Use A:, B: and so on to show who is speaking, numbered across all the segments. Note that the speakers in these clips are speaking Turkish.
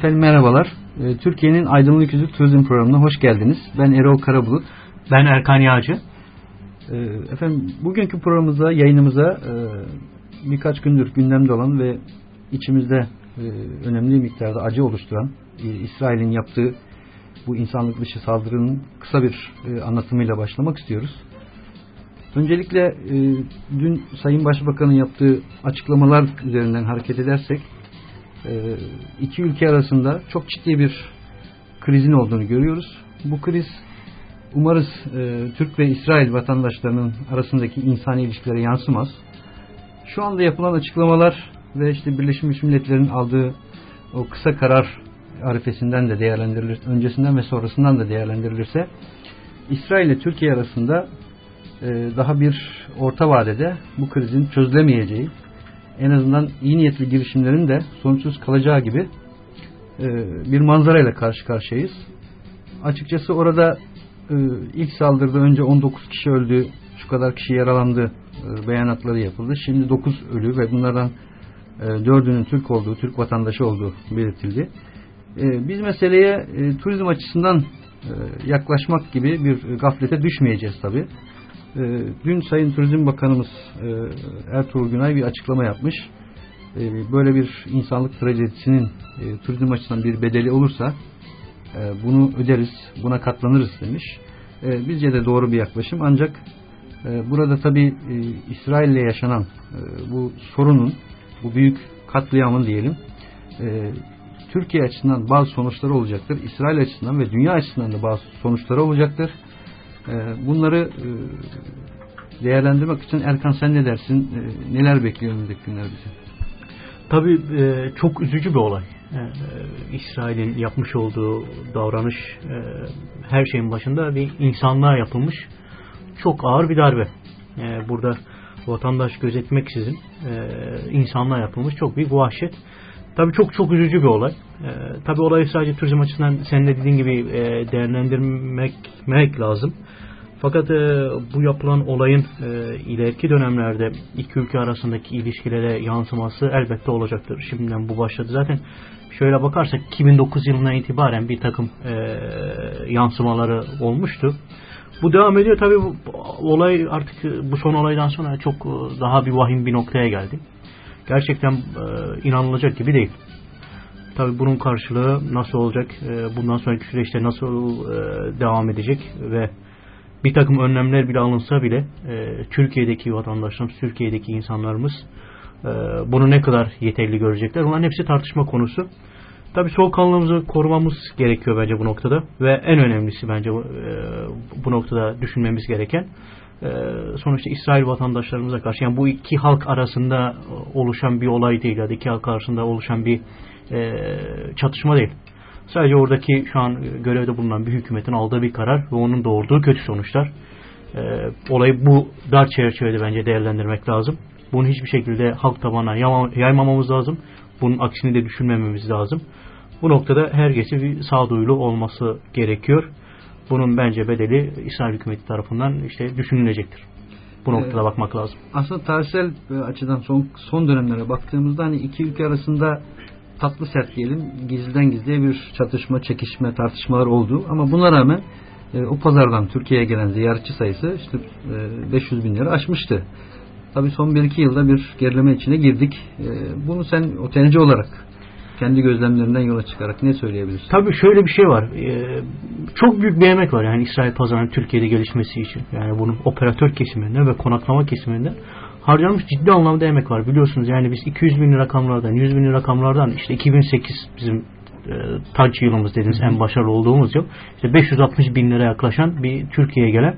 A: Efendim merhabalar. Ee, Türkiye'nin Aydınlık Yüzü Turizm Programı'na hoş geldiniz. Ben Erol Karabulut.
B: Ben Erkan Yağcı.
A: Ee, efendim bugünkü programımıza, yayınımıza e, birkaç gündür gündemde olan ve içimizde e, önemli miktarda acı oluşturan e, İsrail'in yaptığı bu insanlık dışı saldırının kısa bir anlatımıyla başlamak istiyoruz. Öncelikle dün Sayın Başbakan'ın yaptığı açıklamalar üzerinden hareket edersek iki ülke arasında çok ciddi bir krizin olduğunu görüyoruz. Bu kriz umarız e, Türk ve İsrail vatandaşlarının arasındaki insani ilişkilere yansımaz. Şu anda yapılan açıklamalar ve işte Birleşmiş Milletler'in aldığı o kısa karar arifesinden de değerlendirilir, öncesinden ve sonrasından da değerlendirilirse İsrail ile Türkiye arasında e, daha bir orta vadede bu krizin çözülemeyeceği en azından iyi niyetli girişimlerin de sonuçsuz kalacağı gibi e, bir manzarayla karşı karşıyayız. Açıkçası orada e, ilk saldırıda önce 19 kişi öldü, şu kadar kişi yaralandı e, beyanatları yapıldı. Şimdi 9 ölü ve bunlardan e, 4'ünün Türk olduğu, Türk vatandaşı olduğu belirtildi. E, biz meseleye turizm açısından yaklaşmak gibi bir gaflete düşmeyeceğiz tabii. E, dün Sayın Turizm Bakanımız e, Ertuğrul Günay bir açıklama yapmış. E, böyle bir insanlık trajedisinin e, turizm açısından bir bedeli olursa e, bunu öderiz, buna katlanırız demiş. E, bizce de doğru bir yaklaşım. Ancak e, burada tabi İsrail ile yaşanan bu sorunun, bu büyük katliamın diyelim, Türkiye açısından bazı sonuçları olacaktır. İsrail açısından ve dünya açısından da bazı sonuçları olacaktır. Ee, bunları e, değerlendirmek için Erkan sen ne dersin? Ee, neler bekliyor önümüzdeki günler bizi?
B: Tabii e, çok üzücü bir olay. E, İsrail'in yapmış olduğu davranış her şeyin başında bir insanlığa yapılmış çok ağır bir darbe. Burada vatandaş gözetmeksizin insanlığa yapılmış çok bir vahşet. Tabii çok çok üzücü bir olay. Ee, tabii olayı sadece turizm açısından senin de dediğin gibi e, değerlendirmek lazım. Fakat e, bu yapılan olayın e, ileriki dönemlerde iki ülke arasındaki ilişkilere yansıması elbette olacaktır. Şimdiden bu başladı. Zaten şöyle bakarsak 2009 yılına itibaren bir takım e, yansımaları olmuştu. Bu devam ediyor. Tabii bu, olay artık bu son olaydan sonra çok e, daha bir vahim bir noktaya geldi. Gerçekten e, inanılacak gibi değil. Tabii bunun karşılığı nasıl olacak, e, bundan sonraki süreçte nasıl e, devam edecek ve bir takım önlemler bile alınsa bile e, Türkiye'deki vatandaşlarımız, Türkiye'deki insanlarımız e, bunu ne kadar yeterli görecekler. Bunların hepsi tartışma konusu. Tabii soğukkanlılığımızı korumamız gerekiyor bence bu noktada ve en önemlisi bence e, bu noktada düşünmemiz gereken sonuçta İsrail vatandaşlarımıza karşı yani bu iki halk arasında oluşan bir olay değil ya iki halk arasında oluşan bir e, çatışma değil. Sadece oradaki şu an görevde bulunan bir hükümetin aldığı bir karar ve onun doğurduğu kötü sonuçlar. E, olayı bu dar çerçevede bence değerlendirmek lazım. Bunu hiçbir şekilde halk tabanına yaymamamız lazım. Bunun aksini de düşünmememiz lazım. Bu noktada herkesi bir sağduyulu olması gerekiyor. Bunun bence bedeli İsrail hükümeti tarafından işte düşünülecektir. Bu noktada ee, bakmak lazım.
A: Aslında tarihsel e, açıdan son son dönemlere baktığımızda hani iki ülke arasında tatlı sert diyelim gizliden gizliye bir çatışma, çekişme, tartışmalar oldu. Ama buna rağmen e, o pazardan Türkiye'ye gelen ziyaretçi sayısı işte e, 500 bin lira aşmıştı. Tabii son 1-2 yılda bir gerileme içine girdik. E, bunu sen otelci olarak kendi gözlemlerinden yola çıkarak ne söyleyebilirsin?
B: Tabii şöyle bir şey var. Ee, çok büyük bir emek var yani İsrail pazarının Türkiye'de gelişmesi için. Yani bunun operatör kesiminden ve konaklama kesiminden harcanmış ciddi anlamda emek var. Biliyorsunuz yani biz 200 bin rakamlardan, 100 bin rakamlardan işte 2008 bizim e, taç yılımız dediğimiz en başarılı olduğumuz yıl. İşte 560 bin lira yaklaşan bir Türkiye'ye gelen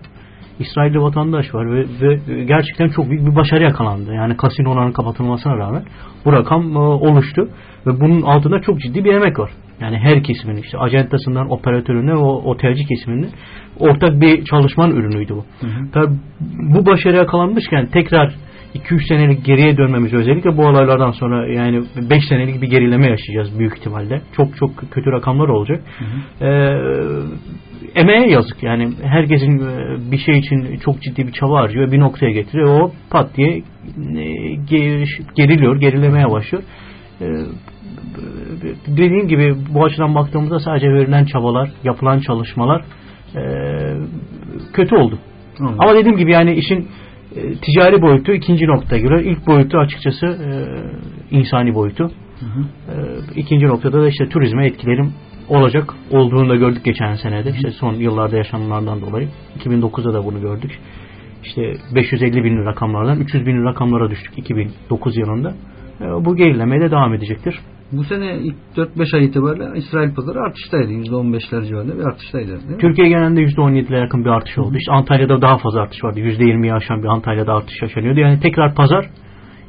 B: İsrailli vatandaş var ve, ve gerçekten çok büyük bir başarı yakalandı. Yani kasinoların kapatılmasına rağmen bu rakam e, oluştu ve bunun altında çok ciddi bir emek var. Yani her kesimin işte acentasından operatörüne o otelci kesiminde ortak bir çalışmanın ürünüydü bu. Hı hı. Tabii bu başarı yakalanmışken tekrar 2-3 senelik geriye dönmemiz özellikle bu olaylardan sonra yani 5 senelik bir gerileme yaşayacağız büyük ihtimalle. Çok çok kötü rakamlar olacak. Hı hı. Ee, emeğe yazık yani herkesin e, bir şey için çok ciddi bir çaba harcıyor bir noktaya getiriyor. O pat diye e, geriliyor, gerilemeye başlıyor. Ee, dediğim gibi bu açıdan baktığımızda sadece verilen çabalar, yapılan çalışmalar e, kötü oldu. Anladım. Ama dediğim gibi yani işin e, ticari boyutu ikinci noktaya göre. ilk boyutu açıkçası e, insani boyutu. Hı hı. E, ikinci noktada da işte turizme etkilerim olacak olduğunu da gördük geçen senede. İşte son yıllarda yaşananlardan dolayı. 2009'da da bunu gördük. İşte 550 bin rakamlardan 300 bin rakamlara düştük 2009 yılında. E, bu gerilemeye de devam edecektir.
A: Bu sene ilk 4-5 ay itibariyle İsrail pazarı artıştaydı. %15'ler civarında bir artıştaydı. Değil
B: mi? Türkiye genelinde %17'lere yakın bir artış oldu. İşte Antalya'da daha fazla artış vardı. %20'yi aşan bir Antalya'da artış yaşanıyordu. Yani tekrar pazar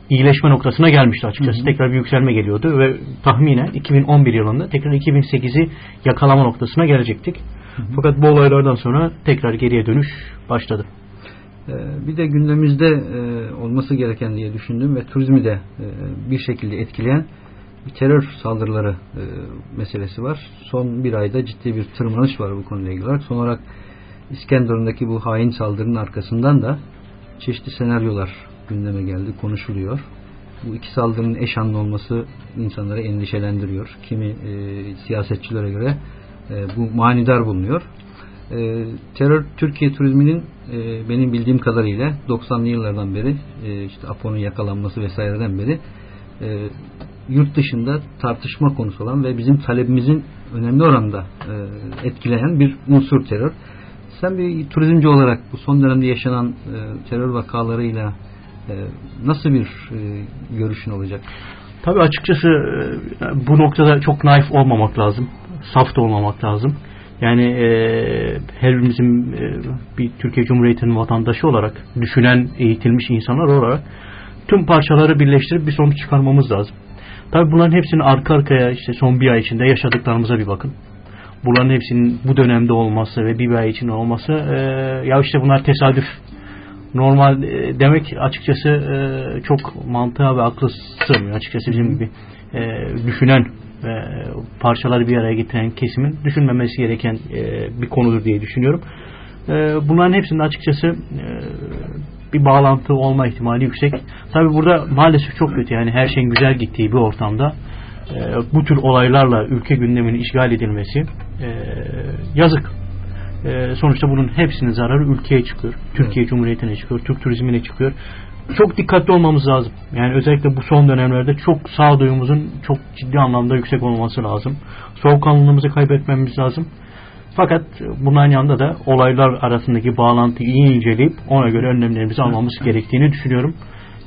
B: iyileşme noktasına gelmişti açıkçası. Hı hı. Tekrar bir yükselme geliyordu ve tahminen 2011 yılında tekrar 2008'i yakalama noktasına gelecektik. Hı hı. Fakat bu olaylardan sonra tekrar geriye dönüş başladı.
A: Ee, bir de gündemimizde e, olması gereken diye düşündüm ve turizmi de e, bir şekilde etkileyen terör saldırıları e, meselesi var. Son bir ayda ciddi bir tırmanış var bu konuyla ilgili olarak. Son olarak İskenderun'daki bu hain saldırının arkasından da çeşitli senaryolar gündeme geldi, konuşuluyor. Bu iki saldırının eş anlı olması insanları endişelendiriyor. Kimi e, siyasetçilere göre e, bu manidar bulunuyor. E, terör Türkiye turizminin e, benim bildiğim kadarıyla 90'lı yıllardan beri e, işte Apo'nun yakalanması vesaireden beri e, yurt dışında tartışma konusu olan ve bizim talebimizin önemli oranda e, etkileyen bir unsur terör. Sen bir turizmci olarak bu son dönemde yaşanan e, terör vakalarıyla nasıl bir e, görüşün olacak?
B: Tabii açıkçası e, bu noktada çok naif olmamak lazım. Saf da olmamak lazım. Yani e, her birimizin bir Türkiye Cumhuriyeti'nin vatandaşı olarak düşünen, eğitilmiş insanlar olarak tüm parçaları birleştirip bir sonuç çıkarmamız lazım. Tabi bunların hepsini arka arkaya işte son bir ay içinde yaşadıklarımıza bir bakın. Bunların hepsinin bu dönemde olması ve bir ay içinde olması e, ya işte bunlar tesadüf. Normal e, demek açıkçası e, çok mantığa ve aklı sığmıyor. Açıkçası bizim gibi e, düşünen ve parçaları bir araya getiren kesimin düşünmemesi gereken e, bir konudur diye düşünüyorum. E, bunların hepsinde açıkçası e, bir bağlantı olma ihtimali yüksek. Tabi burada maalesef çok kötü yani her şeyin güzel gittiği bir ortamda e, bu tür olaylarla ülke gündeminin işgal edilmesi e, yazık. E, sonuçta bunun hepsinin zararı ülkeye çıkıyor. Türkiye evet. Cumhuriyeti'ne çıkıyor. Türk turizmine çıkıyor. Çok dikkatli olmamız lazım. Yani özellikle bu son dönemlerde çok sağduyumuzun çok ciddi anlamda yüksek olması lazım. Soğukkanlılığımızı kaybetmemiz lazım. Fakat bunların yanında da olaylar arasındaki bağlantıyı iyi inceleyip ona göre önlemlerimizi almamız gerektiğini düşünüyorum.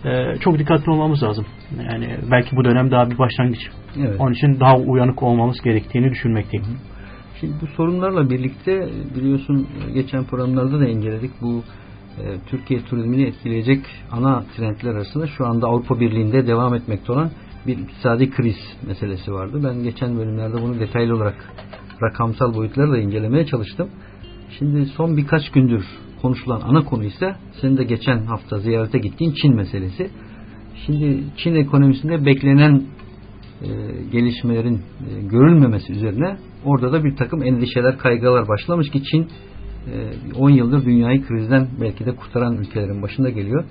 B: Ee, çok dikkatli olmamız lazım. Yani belki bu dönem daha bir başlangıç. Evet. Onun için daha uyanık olmamız gerektiğini düşünmekteyim.
A: Şimdi bu sorunlarla birlikte biliyorsun geçen programlarda da inceledik. Bu e, Türkiye turizmini etkileyecek ana trendler arasında şu anda Avrupa Birliği'nde devam etmekte olan bir iktisadi kriz meselesi vardı. Ben geçen bölümlerde bunu detaylı olarak rakamsal boyutlarla incelemeye çalıştım. Şimdi son birkaç gündür konuşulan ana konu ise senin de geçen hafta ziyarete gittiğin Çin meselesi. Şimdi Çin ekonomisinde beklenen e, gelişmelerin e, görülmemesi üzerine orada da bir takım endişeler, kaygılar başlamış ki Çin e, 10 yıldır dünyayı krizden belki de kurtaran ülkelerin başında geliyor.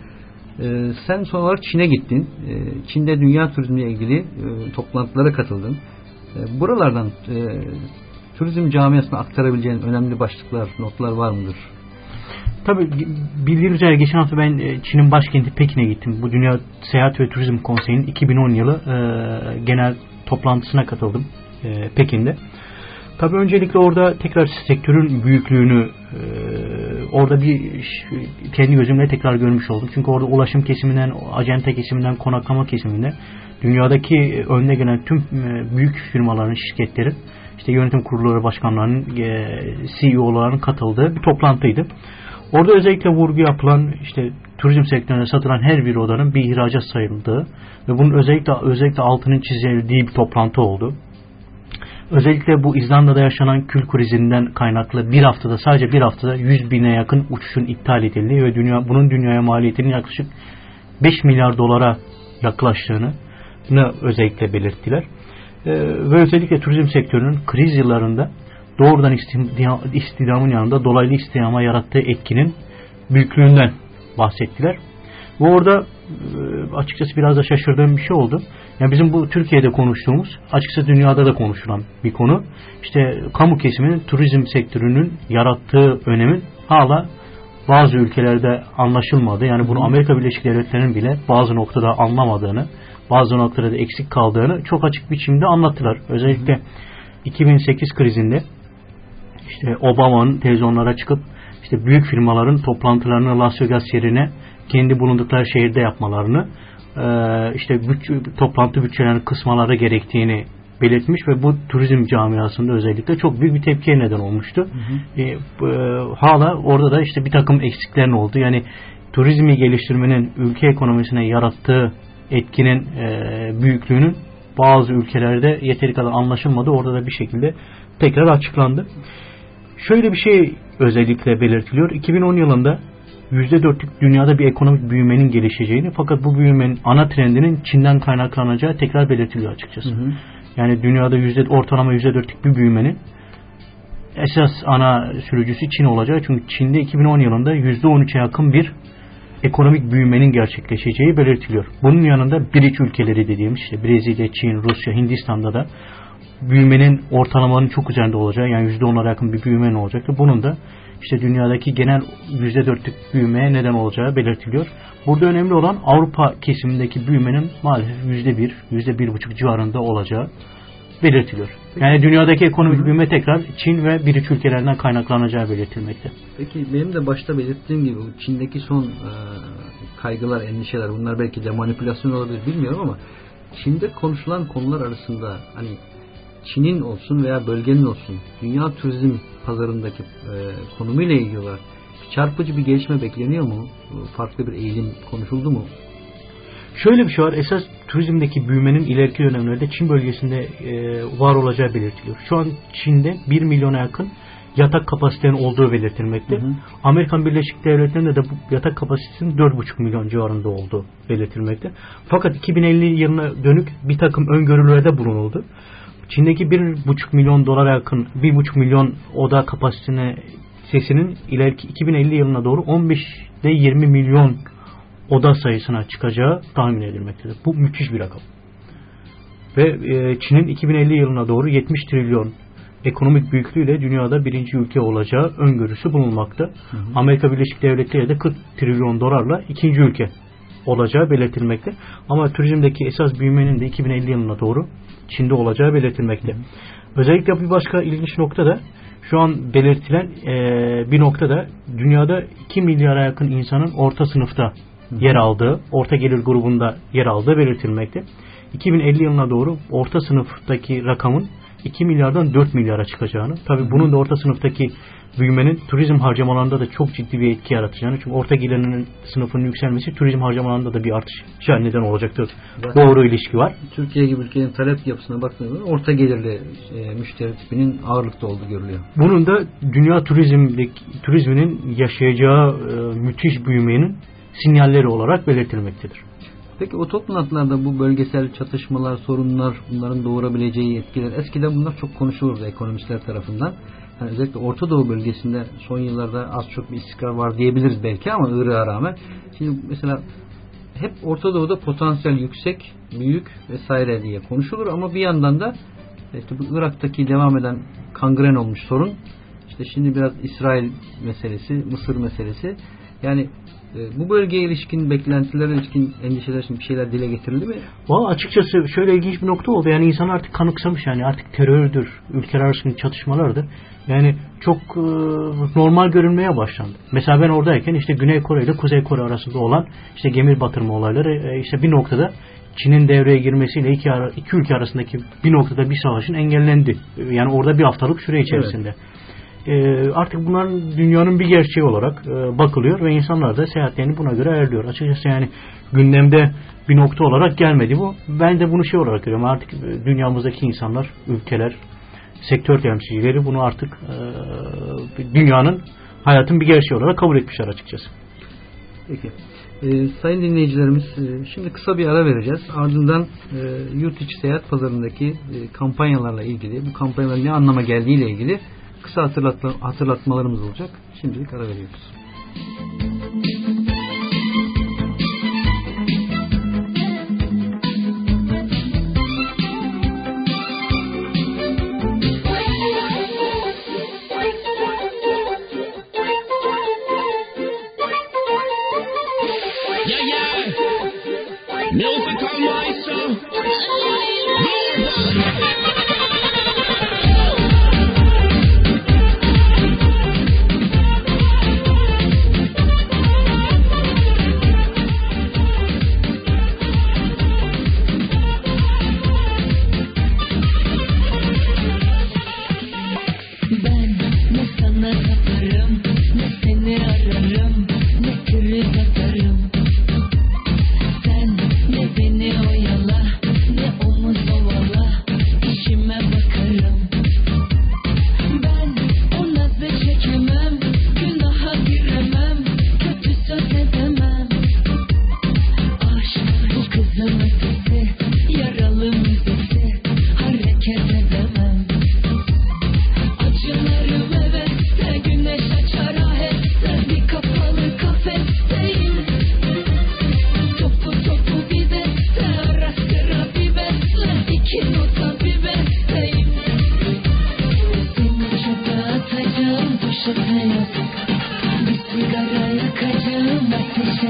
A: E, sen son olarak Çin'e gittin. E, Çin'de dünya turizmiyle ilgili e, toplantılara katıldın. E, buralardan e, turizm camiasına aktarabileceğin önemli başlıklar, notlar var mıdır?
B: Tabii bildiğiniz üzere geçen hafta ben e, Çin'in başkenti Pekin'e gittim. Bu Dünya Seyahat ve Turizm Konseyi'nin 2010 yılı e, genel toplantısına katıldım e, Pekin'de. Tabii öncelikle orada tekrar sektörün büyüklüğünü e, orada bir kendi gözümle tekrar görmüş oldum. Çünkü orada ulaşım kesiminden, acente kesiminden, konaklama kesiminden dünyadaki önüne gelen tüm e, büyük firmaların, şirketleri işte yönetim kurulları başkanlarının e, CEO'larının katıldığı bir toplantıydı. Orada özellikle vurgu yapılan işte turizm sektörüne satılan her bir odanın bir ihracat sayıldığı ve bunun özellikle özellikle altının çizildiği bir toplantı oldu. Özellikle bu İzlanda'da yaşanan kül krizinden kaynaklı bir haftada sadece bir haftada 100 bine yakın uçuşun iptal edildiği ve dünya, bunun dünyaya maliyetinin yaklaşık 5 milyar dolara yaklaştığını özellikle belirttiler. Ee, ve özellikle turizm sektörünün kriz yıllarında doğrudan istihdamın yanında dolaylı istihdama yarattığı etkinin büyüklüğünden bahsettiler. Bu orada e, açıkçası biraz da şaşırdığım bir şey oldu. Yani bizim bu Türkiye'de konuştuğumuz, açıkçası dünyada da konuşulan bir konu. İşte kamu kesiminin turizm sektörünün yarattığı önemin hala bazı ülkelerde anlaşılmadı. Yani bunu Amerika Birleşik Devletleri'nin bile bazı noktada anlamadığını, bazı noktada da eksik kaldığını çok açık biçimde anlattılar. Özellikle 2008 krizinde işte Obama'nın televizyonlara çıkıp işte büyük firmaların toplantılarını Las Vegas yerine kendi bulundukları şehirde yapmalarını işte bütçe, toplantı bütçelerini kısmaları gerektiğini belirtmiş ve bu turizm camiasında özellikle çok büyük bir tepkiye neden olmuştu. Hı hı. E, e, hala orada da işte bir takım eksiklerin oldu. Yani turizmi geliştirmenin ülke ekonomisine yarattığı etkinin e, büyüklüğünün bazı ülkelerde yeteri kadar anlaşılmadı. Orada da bir şekilde tekrar açıklandı. Şöyle bir şey özellikle belirtiliyor. 2010 yılında %4'lük dünyada bir ekonomik büyümenin gelişeceğini fakat bu büyümenin ana trendinin Çin'den kaynaklanacağı tekrar belirtiliyor açıkçası. Hı hı. Yani dünyada yüzde, ortalama %4'lük bir büyümenin esas ana sürücüsü Çin olacak. Çünkü Çin'de 2010 yılında %13'e yakın bir ekonomik büyümenin gerçekleşeceği belirtiliyor. Bunun yanında biriç ülkeleri dediğimiz işte Brezilya, Çin, Rusya, Hindistan'da da büyümenin ortalamanın çok üzerinde olacağı yani %10'lara yakın bir büyümenin olacaktı. Bunun da işte dünyadaki genel %4'lük büyümeye neden olacağı belirtiliyor. Burada önemli olan Avrupa kesimindeki büyümenin maalesef %1, %1,5 civarında olacağı belirtiliyor. Yani dünyadaki ekonomik Hı-hı. büyüme tekrar Çin ve biriç ülkelerden kaynaklanacağı belirtilmekte.
A: Peki benim de başta belirttiğim gibi Çin'deki son e, kaygılar, endişeler bunlar belki de manipülasyon olabilir bilmiyorum ama Çin'de konuşulan konular arasında hani Çin'in olsun veya bölgenin olsun dünya turizm pazarındaki e, konumuyla ilgili olarak çarpıcı bir gelişme bekleniyor mu? Farklı bir eğilim konuşuldu mu?
B: Şöyle bir şey var. Esas turizmdeki büyümenin ileriki dönemlerde Çin bölgesinde e, var olacağı belirtiliyor. Şu an Çin'de 1 milyona yakın yatak kapasitenin olduğu belirtilmekte. Hı hı. Amerikan Birleşik Devletleri'nde de bu yatak kapasitesinin 4,5 milyon civarında olduğu belirtilmekte. Fakat 2050 yılına dönük bir takım öngörülerde bulunuldu. Çin'deki 1,5 milyon dolara yakın 1,5 milyon oda kapasitesine sesinin ileriki 2050 yılına doğru 15 ile 20 milyon oda sayısına çıkacağı tahmin edilmektedir. Bu müthiş bir rakam. Ve e, Çin'in 2050 yılına doğru 70 trilyon ekonomik büyüklüğüyle dünyada birinci ülke olacağı öngörüsü bulunmakta. Hı hı. Amerika Birleşik Devletleri de 40 trilyon dolarla ikinci ülke olacağı belirtilmekte. Ama turizmdeki esas büyümenin de 2050 yılına doğru Çin'de olacağı belirtilmekte. Hı. Özellikle bir başka ilginç nokta da şu an belirtilen e, bir noktada dünyada 2 milyara yakın insanın orta sınıfta yer aldığı, orta gelir grubunda yer aldığı belirtilmekte. 2050 yılına doğru orta sınıftaki rakamın 2 milyardan 4 milyara çıkacağını, tabi bunun da orta sınıftaki büyümenin turizm harcamalarında da çok ciddi bir etki yaratacağını, çünkü orta gelirinin sınıfının yükselmesi turizm harcamalarında da bir artış neden olacaktır. Zaten Doğru ilişki var.
A: Türkiye gibi ülkenin talep yapısına baktığımızda orta gelirli e, müşteri tipinin ağırlıkta olduğu görülüyor.
B: Bunun da dünya turizmdeki turizminin yaşayacağı e, müthiş büyümenin sinyalleri olarak belirtilmektedir.
A: Peki o toplantılarda bu bölgesel çatışmalar, sorunlar, bunların doğurabileceği etkiler, eskiden bunlar çok konuşulurdu ekonomistler tarafından. Yani özellikle Orta Doğu bölgesinde son yıllarda az çok bir istikrar var diyebiliriz belki ama Irak'a rağmen. Şimdi mesela hep Orta Doğu'da potansiyel yüksek, büyük vesaire diye konuşulur ama bir yandan da işte bu Irak'taki devam eden kangren olmuş sorun işte şimdi biraz İsrail meselesi, Mısır meselesi. Yani bu bölgeye ilişkin beklentilere ilişkin endişeler için bir şeyler dile getirildi mi?
B: Valla açıkçası şöyle ilginç bir nokta oldu. Yani insan artık kanıksamış yani artık terördür, ülkeler arasındaki çatışmalardır. Yani çok e, normal görünmeye başlandı. Mesela ben oradayken işte Güney Kore ile Kuzey Kore arasında olan işte gemi batırma olayları e, işte bir noktada Çin'in devreye girmesiyle iki, ara, iki ülke arasındaki bir noktada bir savaşın engellendi. Yani orada bir haftalık süre içerisinde. Evet e, artık bunların dünyanın bir gerçeği olarak e, bakılıyor ve insanlar da seyahatlerini buna göre ayarlıyor. Açıkçası yani gündemde bir nokta olarak gelmedi bu. Ben de bunu şey olarak görüyorum. Artık e, dünyamızdaki insanlar, ülkeler, sektör temsilcileri bunu artık e, dünyanın hayatın bir gerçeği olarak kabul etmişler açıkçası.
A: Peki. E, sayın dinleyicilerimiz e, şimdi kısa bir ara vereceğiz. Ardından e, yurt içi seyahat pazarındaki e, kampanyalarla ilgili, bu kampanyaların ne anlama geldiğiyle ilgili kısa hatırlatma, hatırlatmalarımız olacak. Şimdilik ara veriyoruz.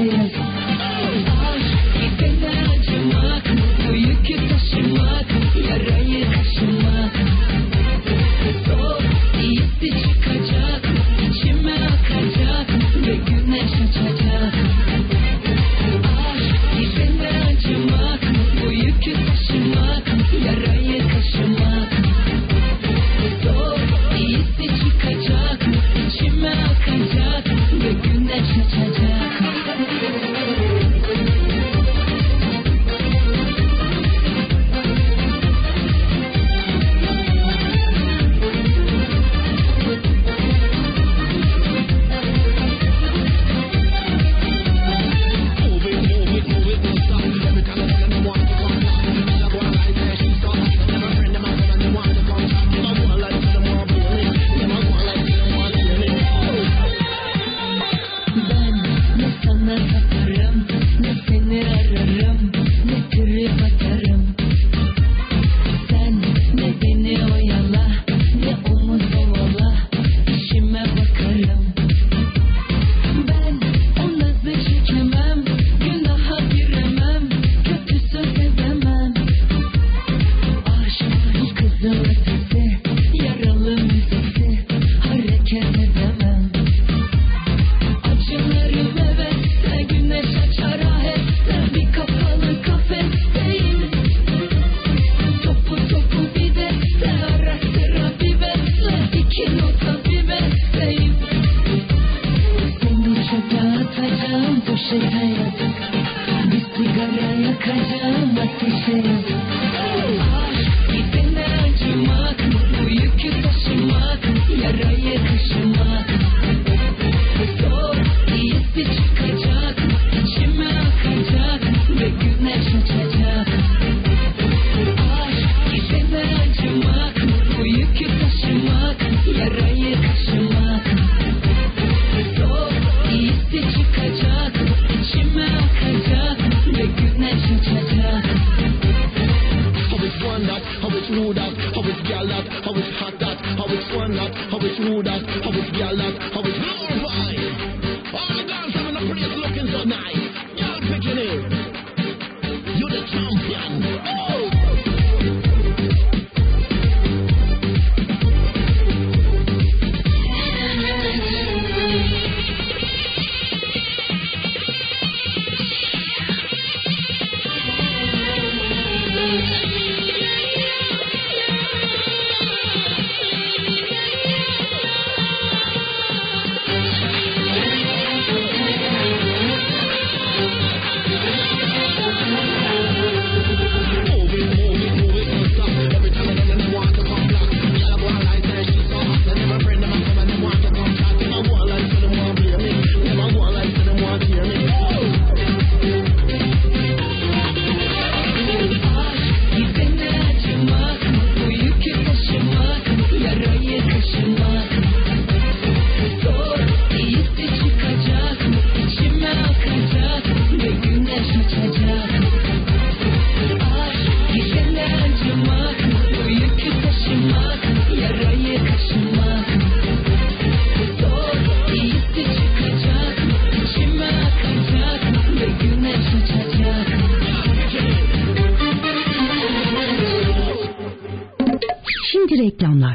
A: Amen.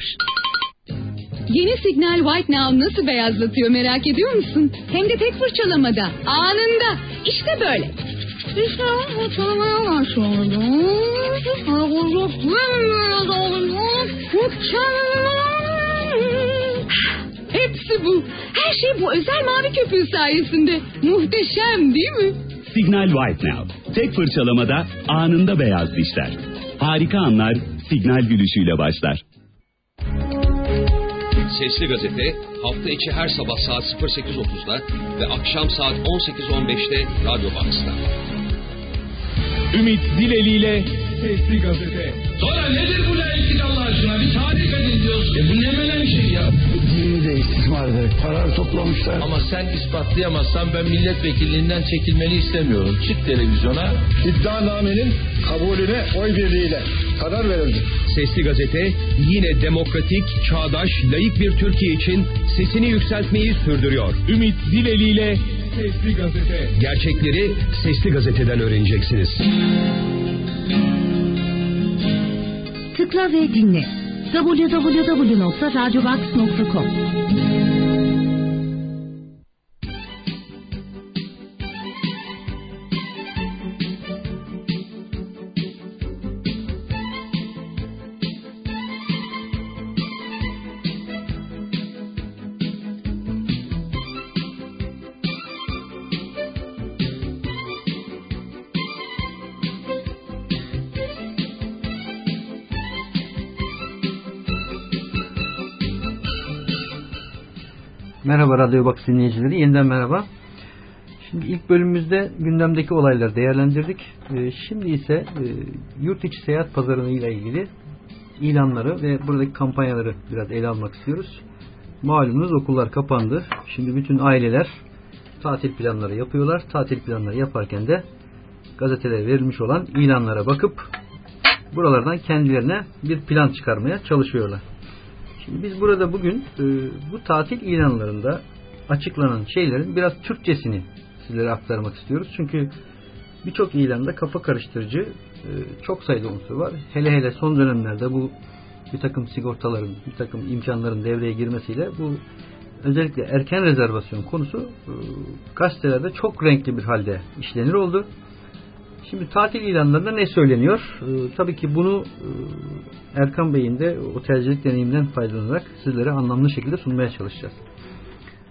A: var.
C: Yeni Signal White Now nasıl beyazlatıyor merak ediyor musun? Hem de tek fırçalamada, anında. İşte böyle. İşte fırçalamaya başladım. Hepsi bu. Her şey bu özel mavi köpüğü sayesinde. Muhteşem değil mi?
D: Signal White Now. Tek fırçalamada anında beyaz dişler. Harika anlar Signal gülüşüyle başlar.
E: Sesli Gazete hafta içi her sabah saat 08.30'da ve akşam saat 18.15'te Radyo Box'ta.
D: Ümit Dileli
F: Sesli Gazete. Sonra nedir bu laiklik Allah aşkına? Bir diyoruz. E bu ne menen şey ya?
G: Dini de istismardır. Karar toplamışlar.
F: Ama sen ispatlayamazsan ben milletvekilliğinden çekilmeni istemiyorum. Çık televizyona.
G: İddianamenin kabulüne oy birliğiyle karar verildi.
E: Sesli Gazete yine demokratik, çağdaş, layık bir Türkiye için sesini yükseltmeyi sürdürüyor.
D: Ümit Dileli ile
F: Sesli Gazete.
E: Gerçekleri Sesli Gazete'den öğreneceksiniz.
H: Tıkla ve dinle. www.radiovax.com.
A: Merhaba Radyo Box dinleyicileri. Yeniden merhaba. Şimdi ilk bölümümüzde gündemdeki olayları değerlendirdik. Ee, Şimdi ise e, yurt içi seyahat pazarı ile ilgili ilanları ve buradaki kampanyaları biraz ele almak istiyoruz. Malumunuz okullar kapandı. Şimdi bütün aileler tatil planları yapıyorlar. Tatil planları yaparken de gazetelere verilmiş olan ilanlara bakıp buralardan kendilerine bir plan çıkarmaya çalışıyorlar. Şimdi biz burada bugün e, bu tatil ilanlarında açıklanan şeylerin biraz Türkçesini sizlere aktarmak istiyoruz. Çünkü birçok ilanda kafa karıştırıcı e, çok sayıda unsur var. Hele hele son dönemlerde bu bir takım sigortaların, bir takım imkanların devreye girmesiyle bu özellikle erken rezervasyon konusu e, gazetelerde çok renkli bir halde işlenir oldu. Şimdi tatil ilanlarında ne söyleniyor? Ee, tabii ki bunu e, Erkan Bey'in de otelcilik deneyiminden faydalanarak sizlere anlamlı şekilde sunmaya çalışacağız.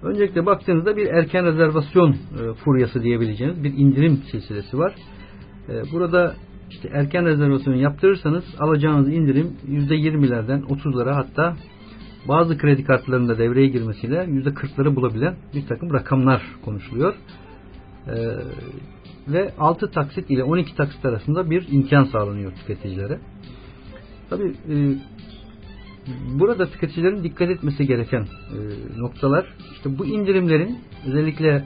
A: Öncelikle baktığınızda bir erken rezervasyon e, furyası diyebileceğiniz bir indirim silsilesi var. E, burada işte erken rezervasyon yaptırırsanız alacağınız indirim %20'lerden 30'lara hatta bazı kredi kartlarında devreye girmesiyle %40'ları bulabilen bir takım rakamlar konuşuluyor. Ee, ve 6 taksit ile 12 taksit arasında bir imkan sağlanıyor tüketicilere. Tabi e, burada tüketicilerin dikkat etmesi gereken e, noktalar işte bu indirimlerin özellikle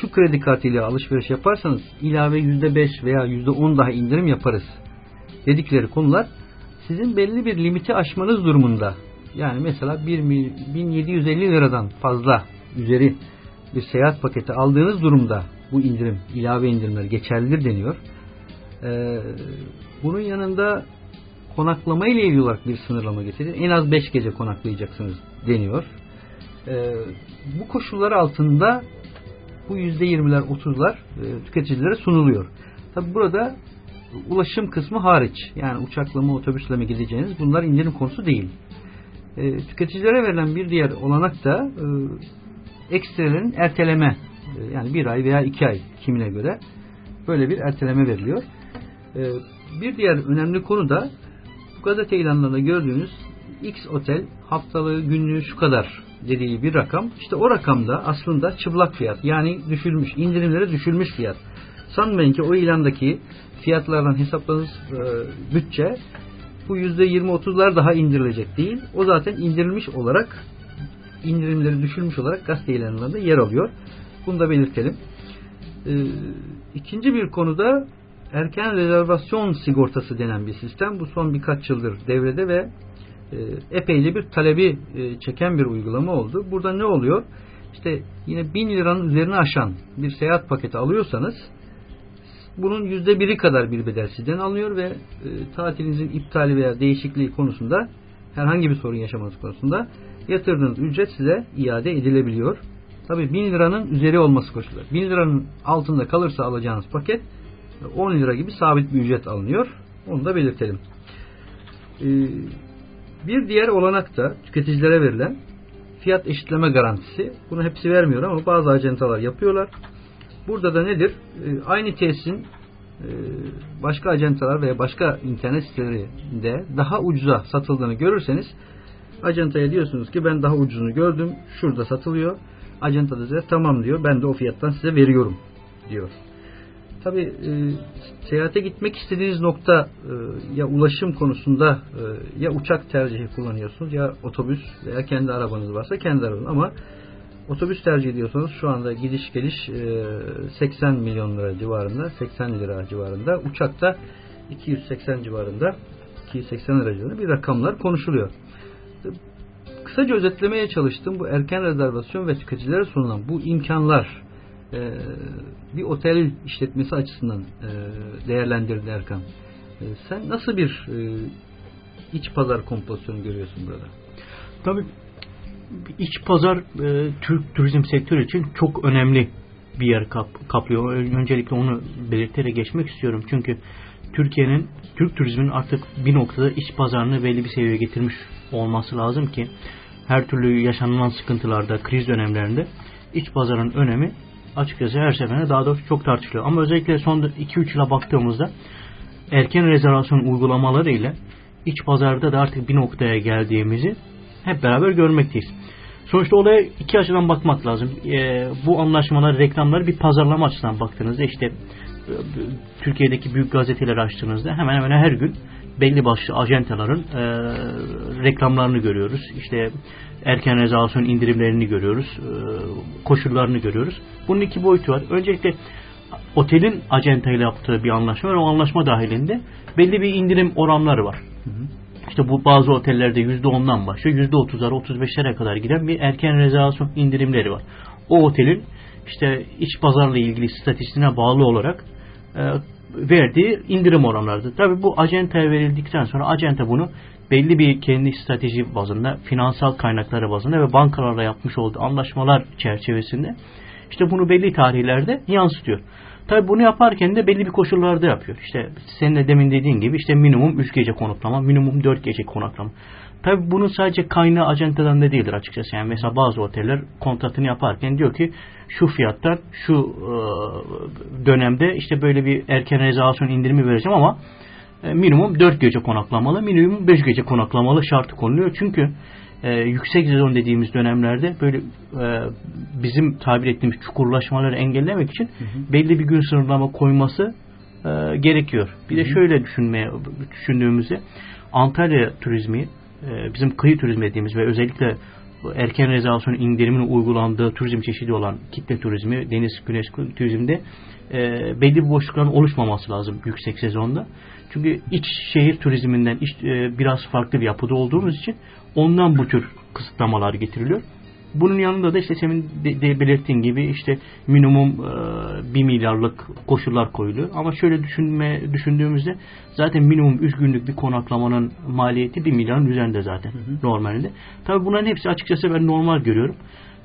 A: şu kredi kartı ile alışveriş yaparsanız ilave %5 veya %10 daha indirim yaparız dedikleri konular sizin belli bir limiti aşmanız durumunda yani mesela 1 1750 liradan fazla üzeri bir seyahat paketi aldığınız durumda bu indirim, ilave indirimler geçerlidir deniyor. Ee, bunun yanında konaklama ile ilgili olarak bir sınırlama getirir. En az 5 gece konaklayacaksınız deniyor. Ee, bu koşullar altında bu %20'ler 30'lar e, tüketicilere sunuluyor. Tabi burada ulaşım kısmı hariç yani uçakla mı otobüsle mi gideceğiniz bunlar indirim konusu değil. E, tüketicilere verilen bir diğer olanak da e, ekstrelerin erteleme yani bir ay veya iki ay kimine göre böyle bir erteleme veriliyor. E, bir diğer önemli konu da bu gazete ilanlarında gördüğünüz X otel haftalığı günlüğü şu kadar dediği bir rakam. İşte o rakamda aslında çıplak fiyat yani düşülmüş indirimlere düşülmüş fiyat. Sanmayın ki o ilandaki fiyatlardan hesapladığınız e, bütçe bu %20-30'lar daha indirilecek değil. O zaten indirilmiş olarak indirimleri düşülmüş olarak gazete ilanlarında yer alıyor. Bunu da belirtelim. Ee, ikinci bir konuda erken rezervasyon sigortası denen bir sistem. Bu son birkaç yıldır devrede ve e, epeyce bir talebi e, çeken bir uygulama oldu. Burada ne oluyor? İşte yine 1000 liranın üzerine aşan bir seyahat paketi alıyorsanız bunun yüzde biri kadar bir bedel sizden alınıyor ve e, tatilinizin iptali veya değişikliği konusunda herhangi bir sorun yaşamanız konusunda yatırdığınız ücret size iade edilebiliyor. Tabi 1000 liranın üzeri olması koşulları. 1000 liranın altında kalırsa alacağınız paket 10 lira gibi sabit bir ücret alınıyor. Onu da belirtelim. Ee, bir diğer olanak da tüketicilere verilen fiyat eşitleme garantisi. Bunu hepsi vermiyor ama bazı acentalar yapıyorlar. Burada da nedir? E, aynı tesisin e, başka acentalar veya başka internet sitelerinde daha ucuza satıldığını görürseniz acentaya diyorsunuz ki ben daha ucuzunu gördüm. Şurada satılıyor. Acenta da size tamam diyor. Ben de o fiyattan size veriyorum diyor. Tabi e, seyahate gitmek istediğiniz nokta e, ya ulaşım konusunda e, ya uçak tercihi kullanıyorsunuz ya otobüs veya kendi arabanız varsa kendi arabanız ama otobüs tercih ediyorsanız şu anda gidiş geliş e, 80 milyon lira civarında 80 lira civarında uçakta 280 civarında 280 lira civarında bir rakamlar konuşuluyor. Kısaca özetlemeye çalıştım. Bu erken rezervasyon ve tüketicilere sunulan bu imkanlar e, bir otel işletmesi açısından e, değerlendirdi Erkan. E, sen nasıl bir e, iç pazar kompozisyonu görüyorsun burada?
B: Tabii iç pazar e, Türk turizm sektörü için çok önemli bir yer kap, kaplıyor. Öncelikle onu belirterek geçmek istiyorum. Çünkü Türkiye'nin, Türk turizminin artık bir noktada iç pazarını belli bir seviyeye getirmiş olması lazım ki her türlü yaşanılan sıkıntılarda, kriz dönemlerinde iç pazarın önemi açıkçası her seferinde daha doğrusu çok tartışılıyor. Ama özellikle son 2-3 yıla baktığımızda erken rezervasyon uygulamaları ile iç pazarda da artık bir noktaya geldiğimizi hep beraber görmekteyiz. Sonuçta olaya iki açıdan bakmak lazım. E, bu anlaşmalar, reklamları bir pazarlama açısından baktığınızda işte e, Türkiye'deki büyük gazeteleri açtığınızda hemen hemen her gün belli başlı ajantaların e, reklamlarını görüyoruz. İşte erken rezervasyon indirimlerini görüyoruz. E, koşullarını görüyoruz. Bunun iki boyutu var. Öncelikle otelin acentayla yaptığı bir anlaşma ve o anlaşma dahilinde belli bir indirim oranları var. Hı hı. İşte bu bazı otellerde %10'dan başlıyor. %30'lara 35'lere kadar giden bir erken rezervasyon indirimleri var. O otelin işte iç pazarla ilgili statistiğine bağlı olarak e, verdiği indirim oranlarıdır. Tabi bu acentaya verildikten sonra acenta bunu belli bir kendi strateji bazında, finansal kaynakları bazında ve bankalarla yapmış olduğu anlaşmalar çerçevesinde işte bunu belli tarihlerde yansıtıyor. Tabi bunu yaparken de belli bir koşullarda yapıyor. İşte senin de demin dediğin gibi işte minimum 3 gece konaklama, minimum 4 gece konaklama. Tabi bunun sadece kaynağı acentadan da değildir açıkçası. Yani mesela bazı oteller kontratını yaparken diyor ki şu fiyattan şu e, dönemde işte böyle bir erken rezervasyon indirimi vereceğim ama e, minimum 4 gece konaklamalı, minimum 5 gece konaklamalı şartı konuluyor. Çünkü e, yüksek sezon dediğimiz dönemlerde böyle e, bizim tabir ettiğimiz çukurlaşmaları engellemek için hı hı. belli bir gün sınırlama koyması e, gerekiyor. Bir hı hı. de şöyle düşünmeye düşündüğümüzde Antalya turizmi bizim kıyı turizmi dediğimiz ve özellikle erken rezervasyon indiriminin uygulandığı turizm çeşidi olan kitle turizmi, deniz güneş turizmde e, belli bir boşlukların oluşmaması lazım yüksek sezonda. Çünkü iç şehir turizminden iç, e, biraz farklı bir yapıda olduğumuz için ondan bu tür kısıtlamalar getiriliyor. Bunun yanında da işte senin de, de belirttiğin gibi işte minimum e, 1 milyarlık koşullar koyuluyor. Ama şöyle düşünme düşündüğümüzde zaten minimum 3 günlük bir konaklamanın maliyeti 1 milyarın üzerinde zaten hı hı. normalinde. Tabii bunların hepsi açıkçası ben normal görüyorum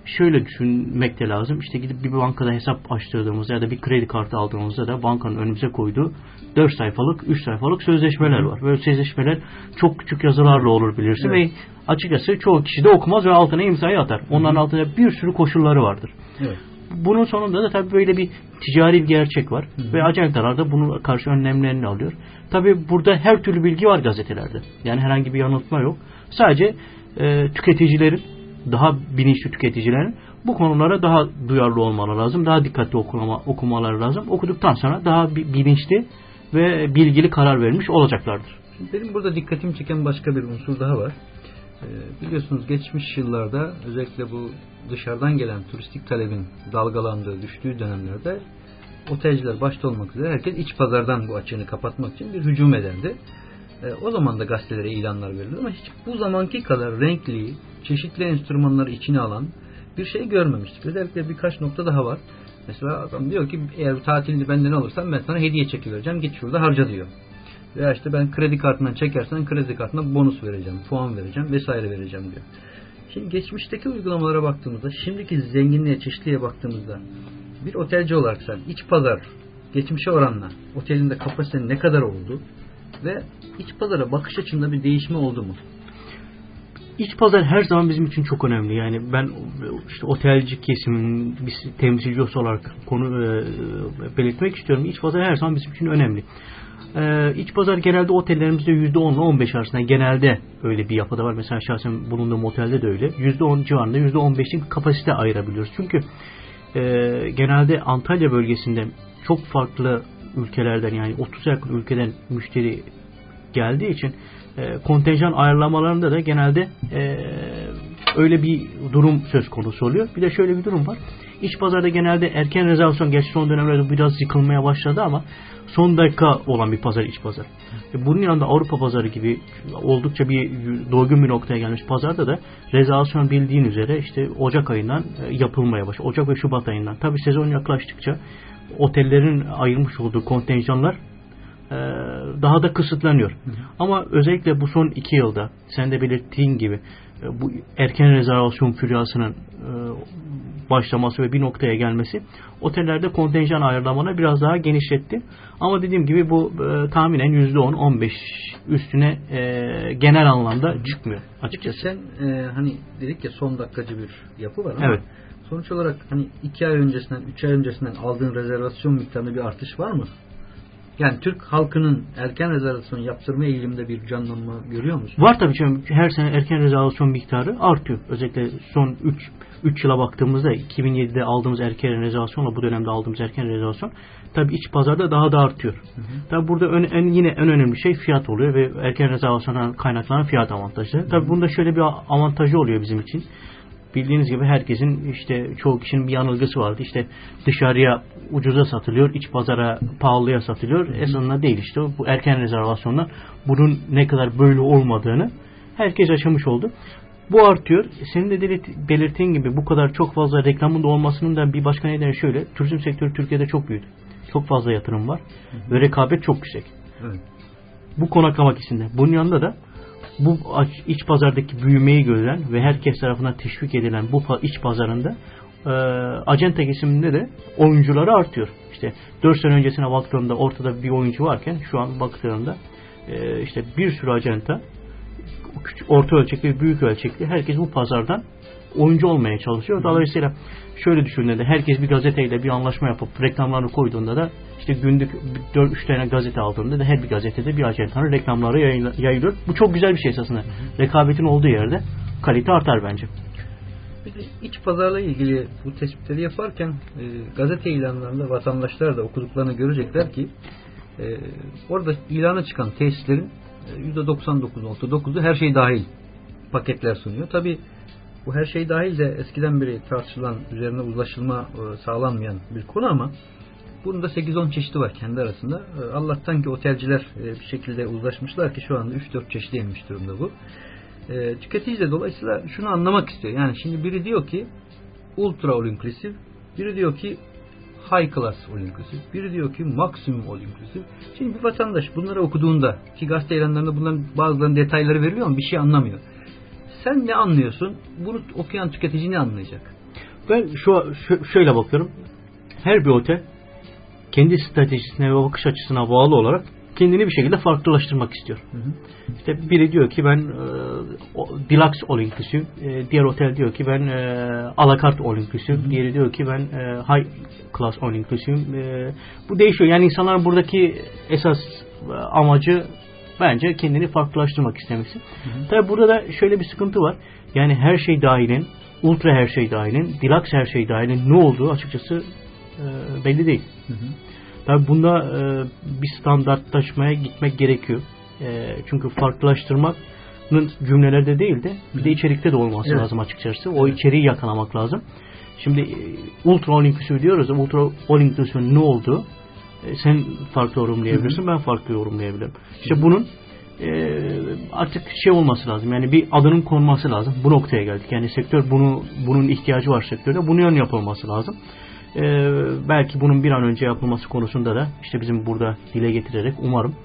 B: şöyle düşünmek de lazım. İşte gidip bir bankada hesap açtırdığımızda ya da bir kredi kartı aldığımızda da bankanın önümüze koyduğu 4 sayfalık, 3 sayfalık sözleşmeler var. Böyle sözleşmeler çok küçük yazılarla olur bilirsin evet. ve açıkçası çoğu kişi de okumaz ve altına imzayı atar. Onların altında bir sürü koşulları vardır. Evet. Bunun sonunda da tabii böyle bir ticari bir gerçek var. Hı. Ve ajantalar da bunun karşı önlemlerini alıyor. Tabii burada her türlü bilgi var gazetelerde. Yani herhangi bir yanıltma yok. Sadece e, tüketicilerin daha bilinçli tüketicilerin bu konulara daha duyarlı olmaları lazım. Daha dikkatli okuma, okumaları lazım. Okuduktan sonra daha bilinçli ve bilgili karar vermiş olacaklardır.
A: Şimdi benim burada dikkatimi çeken başka bir unsur daha var. Ee, biliyorsunuz geçmiş yıllarda özellikle bu dışarıdan gelen turistik talebin dalgalandığı, düştüğü dönemlerde otelciler başta olmak üzere herkes iç pazardan bu açığını kapatmak için bir hücum ederdi. E, o zaman da gazetelere ilanlar verildi ama hiç bu zamanki kadar renkli, çeşitli enstrümanları içine alan bir şey görmemiştik. Özellikle birkaç nokta daha var. Mesela adam diyor ki eğer tatilini benden alırsan ben sana hediye çekivereceğim git şurada harca diyor. Veya işte ben kredi kartından çekersen kredi kartına bonus vereceğim, puan vereceğim vesaire vereceğim diyor. Şimdi geçmişteki uygulamalara baktığımızda, şimdiki zenginliğe, çeşitliğe baktığımızda bir otelci olarak sen iç pazar geçmişe oranla otelinde kapasitenin ne kadar oldu ve iç pazara bakış açında bir değişme oldu mu?
B: İç pazar her zaman bizim için çok önemli. Yani ben işte otelci kesimin bir temsilcisi olarak konu e, belirtmek istiyorum. İç pazar her zaman bizim için önemli. E, iç pazar genelde otellerimizde %10 ile 15 arasında genelde öyle bir yapıda var. Mesela şahsen bulunduğum otelde de öyle. %10 civarında %15'lik kapasite ayırabiliyoruz. Çünkü e, genelde Antalya bölgesinde çok farklı ülkelerden yani 30 yakın ülkeden müşteri geldiği için e, kontenjan ayarlamalarında da genelde e, öyle bir durum söz konusu oluyor. Bir de şöyle bir durum var. İç pazarda genelde erken rezervasyon geç son dönemlerde biraz yıkılmaya başladı ama son dakika olan bir pazar iç pazar. E, bunun yanında Avrupa pazarı gibi oldukça bir doygun bir noktaya gelmiş pazarda da rezervasyon bildiğin üzere işte Ocak ayından e, yapılmaya başladı. Ocak ve Şubat ayından. Tabi sezon yaklaştıkça otellerin ayırmış olduğu kontenjanlar e, daha da kısıtlanıyor. Hı hı. Ama özellikle bu son iki yılda sen de belirttiğin gibi e, bu erken rezervasyon füryasının e, başlaması ve bir noktaya gelmesi otellerde kontenjan ayarlamana biraz daha genişletti. Ama dediğim gibi bu e, tahminen %10-15 üstüne e, genel anlamda çıkmıyor açıkçası.
A: Sen e, hani dedik ya son dakikacı bir yapı var ama
B: evet.
A: Sonuç olarak hani iki ay öncesinden, üç ay öncesinden aldığın rezervasyon miktarında bir artış var mı? Yani Türk halkının erken rezervasyon yaptırma eğiliminde bir canlanma görüyor musun?
B: Var tabii canım. Her sene erken rezervasyon miktarı artıyor. Özellikle son 3 3 yıla baktığımızda 2007'de aldığımız erken rezervasyonla bu dönemde aldığımız erken rezervasyon tabii iç pazarda daha da artıyor. Hı hı. Tabii burada ön, en, yine en önemli şey fiyat oluyor ve erken rezervasyondan kaynaklanan fiyat avantajı. Tabii bunda şöyle bir avantajı oluyor bizim için bildiğiniz gibi herkesin işte çoğu kişinin bir yanılgısı vardı. İşte dışarıya ucuza satılıyor, iç pazara pahalıya satılıyor. Esasında değil işte. Bu erken rezervasyonlar bunun ne kadar böyle olmadığını herkes yaşamış oldu. Bu artıyor. Senin de belirttiğin gibi bu kadar çok fazla reklamın da olmasının da bir başka nedeni şöyle. Turizm sektörü Türkiye'de çok büyüdü. Çok fazla yatırım var. Ve rekabet çok yüksek. Evet. Bu konaklamak içinde. Bunun yanında da bu iç pazardaki büyümeyi gören ve herkes tarafından teşvik edilen bu iç pazarında e, acenta kesiminde de oyuncuları artıyor. İşte 4 sene öncesine baktığımda ortada bir oyuncu varken şu an baktığımda e, işte bir sürü acenta küçük, orta ölçekli, büyük ölçekli herkes bu pazardan oyuncu olmaya çalışıyor. Dolayısıyla şöyle düşündüğünde herkes bir gazeteyle bir anlaşma yapıp reklamlarını koyduğunda da işte günlük 4-3 tane gazete aldığında da her bir gazetede bir ajantanın reklamları yayılıyor. Bu çok güzel bir şey esasında. Rekabetin olduğu yerde kalite artar bence.
A: Bir de iç pazarla ilgili bu tespitleri yaparken e, gazete ilanlarında vatandaşlar da okuduklarını görecekler ki e, orada ilana çıkan tesislerin %99.9'u her şey dahil paketler sunuyor. Tabi bu her şey dahil de eskiden beri tartışılan, üzerine uzlaşılma e, sağlanmayan bir konu ama bunun da 8-10 çeşidi var kendi arasında. E, Allah'tan ki otelciler e, bir şekilde uzlaşmışlar ki şu anda 3-4 çeşide inmiş durumda bu. Tüketici de dolayısıyla şunu anlamak istiyor. Yani şimdi biri diyor ki ultra all inclusive, biri diyor ki high class all inclusive, biri diyor ki maximum all inclusive. Şimdi bir vatandaş bunları okuduğunda ki gazete ilanlarında bunların bazılarının detayları veriliyor ama bir şey anlamıyor. Sen ne anlıyorsun? Bunu okuyan tüketici ne anlayacak?
B: Ben şu şöyle bakıyorum. Her bir otel kendi stratejisine ve bakış açısına bağlı olarak kendini bir şekilde farklılaştırmak istiyor. Hı hı. İşte biri diyor ki ben e, deluxe all inclusive, e, diğer otel diyor ki ben e, alakart all inclusive, hı hı. diğeri diyor ki ben e, high class all inclusive. E, bu değişiyor. Yani insanların buradaki esas e, amacı bence kendini farklılaştırmak istemesi. Tabi burada da şöyle bir sıkıntı var. Yani her şey dahilin, ultra her şey dahilin, deluxe her şey dahilin ne olduğu açıkçası e, belli değil. Hı hı. Tabi bunda e, bir standartlaşmaya gitmek gerekiyor. E, çünkü farklılaştırmanın cümlelerde değil de bir de içerikte de olması evet. lazım açıkçası. O içeriği yakalamak lazım. Şimdi e, ultra inclusive diyoruz. Ultra inclusive ne oldu? E, sen farklı yorumlayabilirsin, Hı-hı. ben farklı yorumlayabilirim. İşte bunun e, artık şey olması lazım. Yani bir adının konması lazım. Bu noktaya geldik. Yani sektör bunu bunun ihtiyacı var sektörde. Bunun yön yapılması lazım. E, belki bunun bir an önce yapılması konusunda da işte bizim burada dile getirerek umarım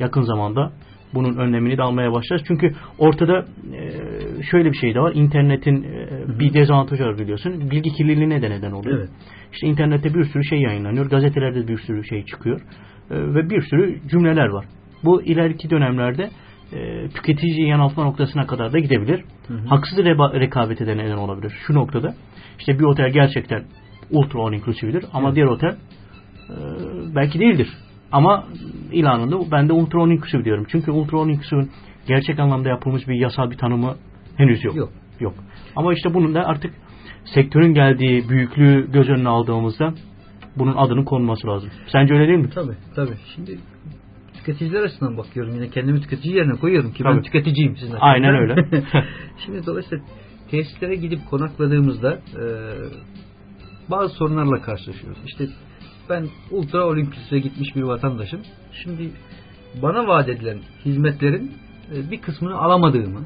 B: yakın zamanda bunun önlemini de almaya başlarız. Çünkü ortada e, şöyle bir şey de var. İnternetin e, bir dezavantajı var biliyorsun. Bilgi kirliliğine de neden oluyor. Evet. İşte internette bir sürü şey yayınlanıyor. Gazetelerde bir sürü şey çıkıyor. E, ve bir sürü cümleler var. Bu ileriki dönemlerde e, tüketiciyi yanıltma noktasına kadar da gidebilir.
A: Hı hı.
B: Haksız reba- rekabete de neden olabilir. Şu noktada işte bir otel gerçekten ultra all inclusive'dir ama
A: Evet.
B: diğer otel e, belki değildir. Ama ilanında ben de ultra all inclusive diyorum. Çünkü ultra all inclusive'ın gerçek anlamda yapılmış bir yasal bir tanımı henüz yok.
A: Yok.
B: Yok. Ama işte bunun da artık sektörün geldiği büyüklüğü göz önüne aldığımızda bunun adının konması lazım. Sence öyle değil mi?
A: Tabii tabii. Şimdi tüketiciler açısından bakıyorum yine kendimi tüketici yerine koyuyorum ki ben
B: Tabii.
A: tüketiciyim sizin
B: Aynen öyle.
A: Şimdi dolayısıyla tesislere gidip konakladığımızda e, bazı sorunlarla karşılaşıyoruz. İşte ben ultra olimpiyatlara gitmiş bir vatandaşım. Şimdi bana vaat edilen hizmetlerin e, bir kısmını alamadığımı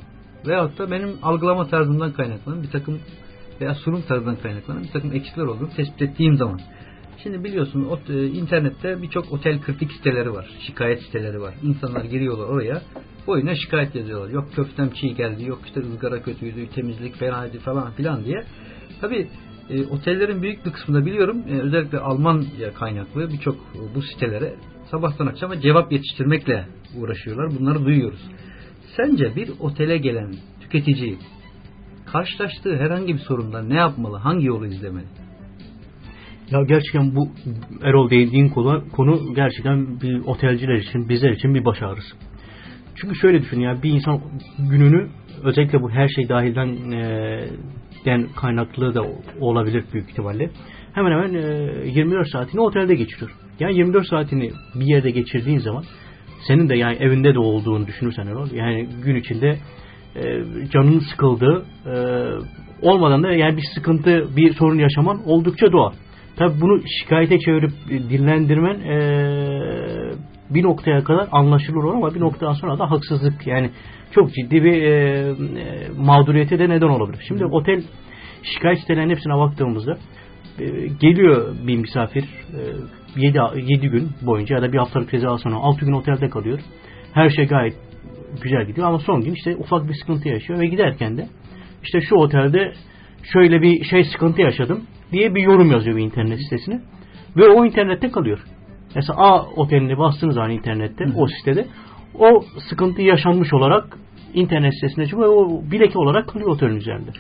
A: veyahut da benim algılama tarzımdan kaynaklanan bir takım veya sunum tarzından kaynaklanan bir takım eksikler olduğunu tespit ettiğim zaman Şimdi biliyorsun e, internette birçok otel kritik siteleri var. Şikayet siteleri var. İnsanlar giriyorlar oraya. Boyuna şikayet yazıyorlar. Yok köftem çiğ geldi. Yok işte ızgara kötüydü. Temizlik fenaydı falan filan diye. Tabi e, otellerin büyük bir kısmında biliyorum e, özellikle Almanya kaynaklı birçok e, bu sitelere sabahtan akşama cevap yetiştirmekle uğraşıyorlar. Bunları duyuyoruz. Sence bir otele gelen tüketici karşılaştığı herhangi bir sorundan ne yapmalı? Hangi yolu izlemeli?
B: Ya gerçekten bu Erol değindiğin konu, konu gerçekten bir otelciler için, bizler için bir baş ağrısı. Çünkü şöyle düşün ya bir insan gününü özellikle bu her şey dahilden e, den kaynaklı da olabilir büyük ihtimalle. Hemen hemen e, 24 saatini otelde geçiriyor. Yani 24 saatini bir yerde geçirdiğin zaman senin de yani evinde de olduğunu düşünürsen Erol yani gün içinde e, canın sıkıldığı e, olmadan da yani bir sıkıntı bir sorun yaşaman oldukça doğal. Tabi bunu şikayete çevirip e, dillendirmen e, bir noktaya kadar anlaşılır olur ama bir noktadan sonra da haksızlık yani çok ciddi bir e, e, mağduriyete de neden olabilir. Şimdi otel şikayet sitelerinin hepsine baktığımızda e, geliyor bir misafir 7, 7 gün boyunca ya da bir haftalık ceza sonra 6 gün otelde kalıyor. Her şey gayet güzel gidiyor ama son gün işte ufak bir sıkıntı yaşıyor ve giderken de işte şu otelde şöyle bir şey sıkıntı yaşadım diye bir yorum yazıyor bir internet sitesine. Ve o internette kalıyor. Mesela A otelini bastığınız zaman internette, o sitede o sıkıntı yaşanmış olarak internet sitesine çıkıyor ve o bileki olarak kalıyor otelin üzerinde.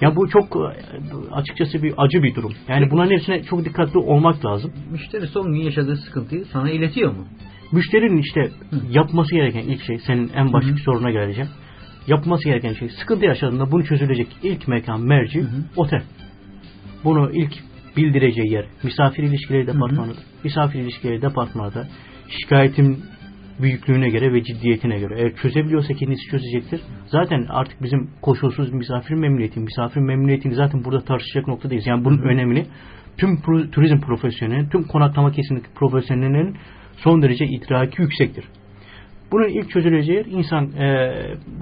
B: Ya bu çok e, açıkçası bir acı bir durum. Yani bunların hepsine çok dikkatli olmak lazım.
A: Müşteri son gün yaşadığı sıkıntıyı sana iletiyor mu?
B: Müşterinin işte yapması gereken ilk şey, senin en baştaki soruna geleceğim. Yapması gereken şey, sıkıntı yaşadığında bunu çözülecek ilk mekan, merci, otel. Bunu ilk bildireceği yer misafir ilişkileri departmanıdır. Misafir ilişkileri departmanı şikayetin büyüklüğüne göre ve ciddiyetine göre eğer çözebiliyorsa kendisi çözecektir. Zaten artık bizim koşulsuz misafir memnuniyeti, misafir memnuniyetini zaten burada tartışacak noktadayız. Yani bunun önemini tüm turizm profesyonelinin, tüm konaklama kesinlikle profesyonellerinin son derece idraki yüksektir. Bunun ilk çözüleceği yer insan e,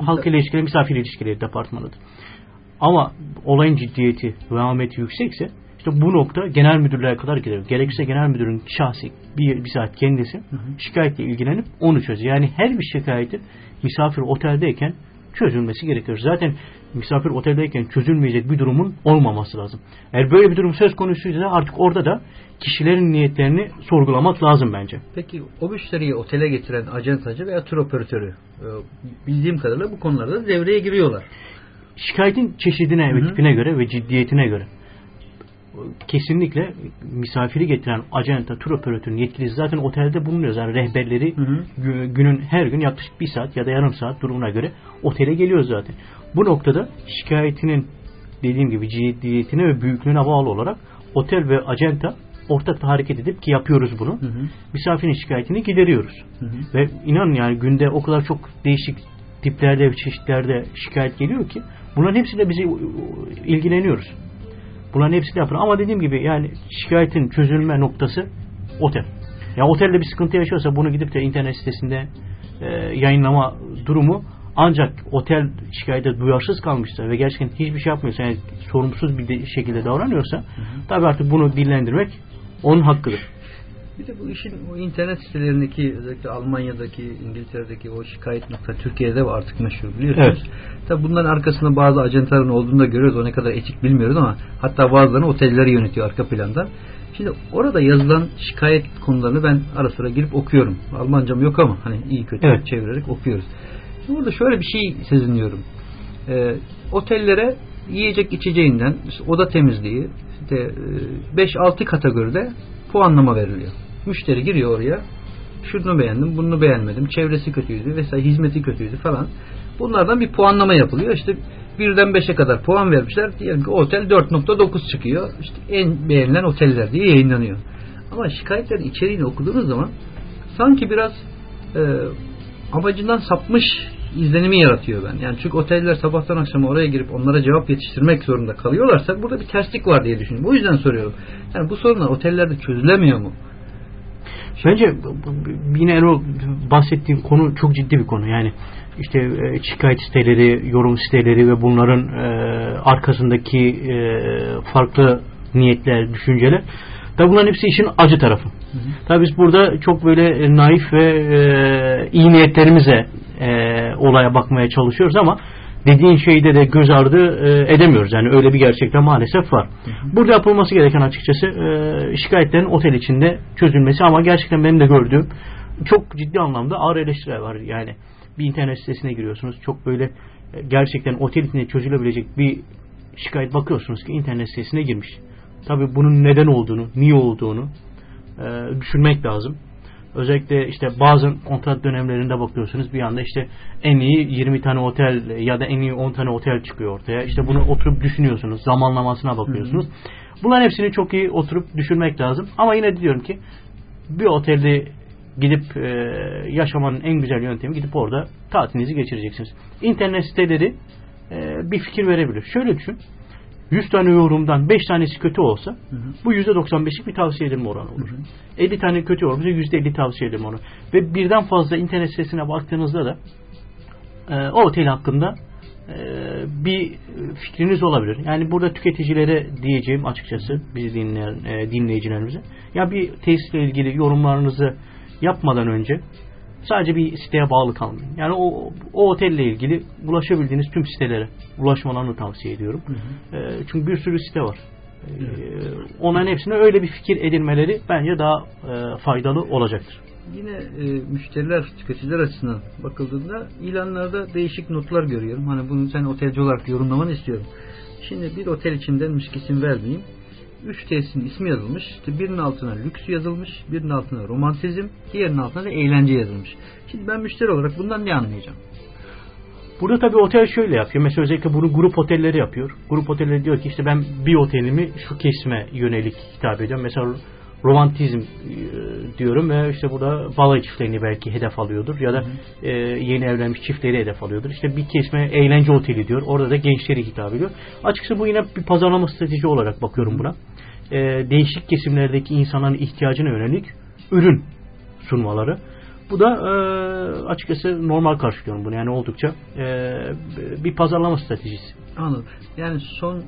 B: halk ilişkileri, misafir ilişkileri departmanıdır. Ama olayın ciddiyeti ve ahmeti yüksekse işte bu nokta genel müdürlüğe kadar gider. Gerekirse genel müdürün şahsi bir, bir saat kendisi şikayetle ilgilenip onu çözüyor. Yani her bir şikayetin misafir oteldeyken çözülmesi gerekiyor. Zaten misafir oteldeyken çözülmeyecek bir durumun olmaması lazım. Eğer böyle bir durum söz konusuysa artık orada da kişilerin niyetlerini sorgulamak lazım bence.
A: Peki o müşteriyi otele getiren acentacı veya tur operatörü e, bildiğim kadarıyla bu konularda devreye giriyorlar.
B: Şikayetin çeşidine
A: Hı
B: ve
A: hı.
B: tipine göre ve ciddiyetine göre kesinlikle misafiri getiren acenta, tur operatörünün yetkilisi zaten otelde bulunuyor. Yani rehberleri
A: Hı hı.
B: gü- günün her gün yaklaşık bir saat ya da yarım saat durumuna göre otele geliyor zaten. Bu noktada şikayetinin dediğim gibi ciddiyetine ve büyüklüğüne bağlı olarak otel ve acenta ortak hareket edip ki yapıyoruz bunu.
A: Hı hı.
B: Misafirin şikayetini gideriyoruz.
A: Hı hı.
B: Ve inanın yani günde o kadar çok değişik tiplerde ve çeşitlerde şikayet geliyor ki bunların hepsiyle bizi ilgileniyoruz. Bunların hepsini yapın. Ama dediğim gibi yani şikayetin çözülme noktası otel. Ya otelde bir sıkıntı yaşıyorsa bunu gidip de internet sitesinde e, yayınlama durumu ancak otel şikayete duyarsız kalmışsa ve gerçekten hiçbir şey yapmıyorsa yani sorumsuz bir de- şekilde davranıyorsa tabii artık bunu dillendirmek onun hakkıdır.
A: Bir de bu işin o internet sitelerindeki özellikle Almanya'daki, İngiltere'deki o şikayet nokta Türkiye'de de artık meşhur biliyorsunuz. Tabi bunların arkasında bazı ajantaların olduğunu da görüyoruz. O ne kadar etik bilmiyoruz ama hatta bazılarını otelleri yönetiyor arka planda. Şimdi orada yazılan şikayet konularını ben ara sıra girip okuyorum. Almancam yok ama hani iyi kötü
B: Evet.
A: çevirerek okuyoruz. Burada şöyle bir şey sezinliyorum. E, otellere yiyecek içeceğinden işte oda temizliği işte 5-6 kategoride puanlama veriliyor. Müşteri giriyor oraya. Şunu beğendim, bunu beğenmedim. Çevresi kötüydü vesaire hizmeti kötüydü falan. Bunlardan bir puanlama yapılıyor. İşte birden beşe kadar puan vermişler. Diyelim ki otel 4.9 çıkıyor. İşte en beğenilen oteller diye yayınlanıyor. Ama şikayetlerin içeriğini okuduğunuz zaman sanki biraz e, amacından sapmış izlenimi yaratıyor ben. Yani çünkü oteller sabahtan akşama oraya girip onlara cevap yetiştirmek zorunda kalıyorlarsa burada bir terslik var diye düşünüyorum. Bu yüzden soruyorum. Yani bu sorunlar otellerde çözülemiyor mu?
B: Bence yine o bahsettiğim konu çok ciddi bir konu. Yani işte e, şikayet siteleri, yorum siteleri ve bunların e, arkasındaki e, farklı niyetler, düşünceler. Tabi bunların hepsi işin acı tarafı. Tabi biz burada çok böyle naif ve e, iyi niyetlerimize e, olaya bakmaya çalışıyoruz ama dediğin şeyde de göz ardı e, edemiyoruz. Yani öyle bir gerçekten maalesef var. Burada yapılması gereken açıkçası e, şikayetlerin otel içinde çözülmesi ama gerçekten benim de gördüğüm çok ciddi anlamda ağır eleştiriler var. Yani bir internet sitesine giriyorsunuz. Çok böyle e, gerçekten otel içinde çözülebilecek bir şikayet bakıyorsunuz ki internet sitesine girmiş. Tabii bunun neden olduğunu, niye olduğunu e, düşünmek lazım. Özellikle işte bazı kontrat dönemlerinde bakıyorsunuz bir anda işte en iyi 20 tane otel ya da en iyi 10 tane otel çıkıyor ortaya. İşte bunu oturup düşünüyorsunuz. Zamanlamasına bakıyorsunuz. Bunların hepsini çok iyi oturup düşünmek lazım. Ama yine diyorum ki bir otelde gidip e, yaşamanın en güzel yöntemi gidip orada tatilinizi geçireceksiniz. İnternet siteleri e, bir fikir verebilir. Şöyle düşün. 100 tane yorumdan 5 tanesi kötü olsa hı hı. bu %95'lik bir tavsiye edilme oranı olur. Hı hı. 50 tane kötü yorumsa %50 tavsiye edilme oranı. Ve birden fazla internet sitesine baktığınızda da e, o otel hakkında e, bir fikriniz olabilir. Yani burada tüketicilere diyeceğim açıkçası bizi dinleyen e, dinleyicilerimize ya bir tesisle ilgili yorumlarınızı yapmadan önce sadece bir siteye bağlı kalmayın. Yani o, o otelle ilgili ulaşabildiğiniz tüm sitelere ulaşmalarını tavsiye ediyorum. Hı hı. E, çünkü bir sürü site var. E, onların hepsine öyle bir fikir edinmeleri bence daha e, faydalı olacaktır.
A: Yine e, müşteriler, tüketiciler açısından bakıldığında ilanlarda değişik notlar görüyorum. Hani bunu sen otelci olarak yorumlamanı istiyorum. Şimdi bir otel içindenmiş isim vermeyeyim. Üç tesisin ismi yazılmış. İşte birinin altına lüks yazılmış, birinin altına romantizm, diğerinin altına da eğlence yazılmış. Şimdi ben müşteri olarak bundan ne anlayacağım?
B: Burada tabii otel şöyle yapıyor. Mesela özellikle bunu grup otelleri yapıyor. Grup otelleri diyor ki işte ben bir otelimi şu kesme yönelik hitap ediyorum. Mesela romantizm e, diyorum ve işte burada balayı çiftlerini belki hedef alıyordur ya da e, yeni evlenmiş çiftleri hedef alıyordur. İşte bir kesme eğlence oteli diyor. Orada da gençleri hitap ediyor. Açıkçası bu yine bir pazarlama strateji olarak bakıyorum buna. E, değişik kesimlerdeki insanların ihtiyacına yönelik ürün sunmaları. Bu da e, açıkçası normal karşılıyorum bunu. Yani oldukça e, bir pazarlama stratejisi.
A: Anladım. Yani son e,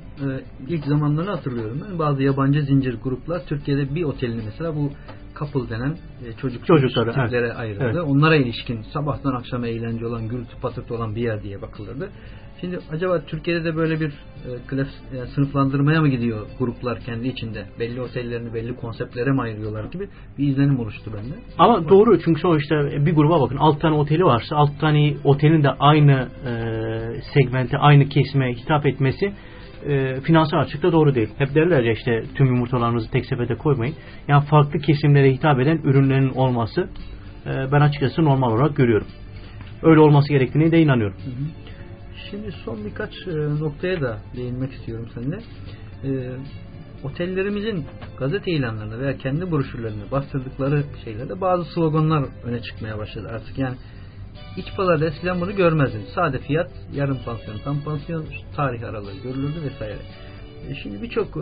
A: ilk zamanlarını hatırlıyorum ben. Bazı yabancı zincir gruplar Türkiye'de bir otelini mesela bu couple denen e, çocuk çocuklara evet. ayrıldı. Evet. Onlara ilişkin sabahtan akşama eğlence olan, gürültü patırtı olan bir yer diye bakılırdı. Şimdi acaba Türkiye'de de böyle bir e, klas, yani sınıflandırmaya mı gidiyor gruplar kendi içinde? Belli otellerini belli konseptlere mi ayırıyorlar gibi bir izlenim oluştu bende.
B: Ama o, doğru çünkü sonuçta bir gruba bakın. 6 tane oteli varsa 6 tane otelin de aynı e, segmente, aynı kesime hitap etmesi e, finansal açıkta doğru değil. Hep derler ya işte tüm yumurtalarınızı tek sepete koymayın. Yani farklı kesimlere hitap eden ürünlerin olması e, ben açıkçası normal olarak görüyorum. Öyle olması gerektiğine de inanıyorum.
A: Şimdi son birkaç e, noktaya da değinmek istiyorum seninle. E, otellerimizin gazete ilanlarında veya kendi broşürlerinde bastırdıkları şeylerde bazı sloganlar öne çıkmaya başladı artık. Yani iç pazarda eskiden bunu görmezdiniz. Sade fiyat, yarım pansiyon, tam pansiyon, tarih aralığı görülürdü vesaire. E, şimdi birçok e,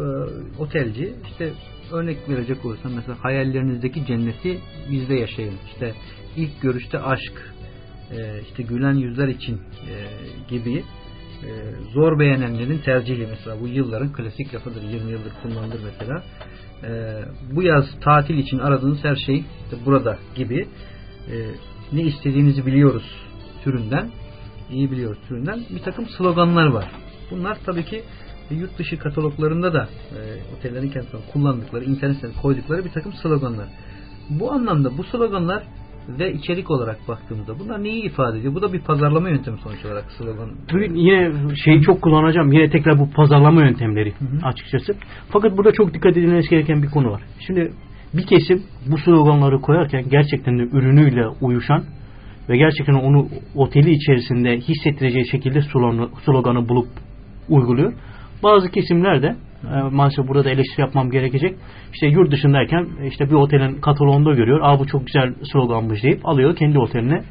A: otelci işte örnek verecek olursam mesela hayallerinizdeki cenneti bizde yaşayın. İşte ilk görüşte aşk, e, işte gülen yüzler için e, gibi e, zor beğenenlerin tercihi mesela bu yılların klasik lafıdır 20 yıldır kullanılır mesela e, bu yaz tatil için aradığınız her şey işte burada gibi e, ne istediğinizi biliyoruz türünden iyi biliyoruz türünden bir takım sloganlar var bunlar tabii ki yurt dışı kataloglarında da e, otellerin kendisinde kullandıkları internet koydukları bir takım sloganlar bu anlamda bu sloganlar ve içerik olarak baktığımızda bunlar neyi ifade ediyor? Bu da bir pazarlama yöntemi sonuç olarak slogan.
B: Bugün yine şeyi çok kullanacağım. Yine tekrar bu pazarlama yöntemleri
A: hı.
B: açıkçası. Fakat burada çok dikkat edilmesi gereken bir konu var. Şimdi bir kesim bu sloganları koyarken gerçekten de ürünüyle uyuşan ve gerçekten onu oteli içerisinde hissettireceği şekilde sloganı, bulup uyguluyor. Bazı kesimler de e, maalesef burada da eleştiri yapmam gerekecek. İşte yurt dışındayken işte bir otelin kataloğunda görüyor. Aa bu çok güzel sloganmış deyip alıyor kendi oteline